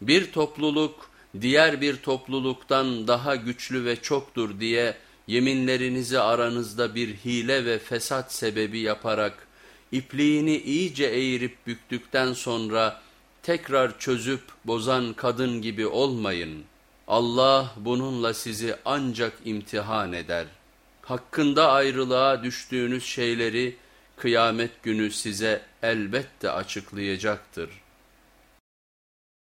Bir topluluk diğer bir topluluktan daha güçlü ve çoktur diye yeminlerinizi aranızda bir hile ve fesat sebebi yaparak ipliğini iyice eğirip büktükten sonra tekrar çözüp bozan kadın gibi olmayın. Allah bununla sizi ancak imtihan eder. Hakkında ayrılığa düştüğünüz şeyleri kıyamet günü size elbette açıklayacaktır.''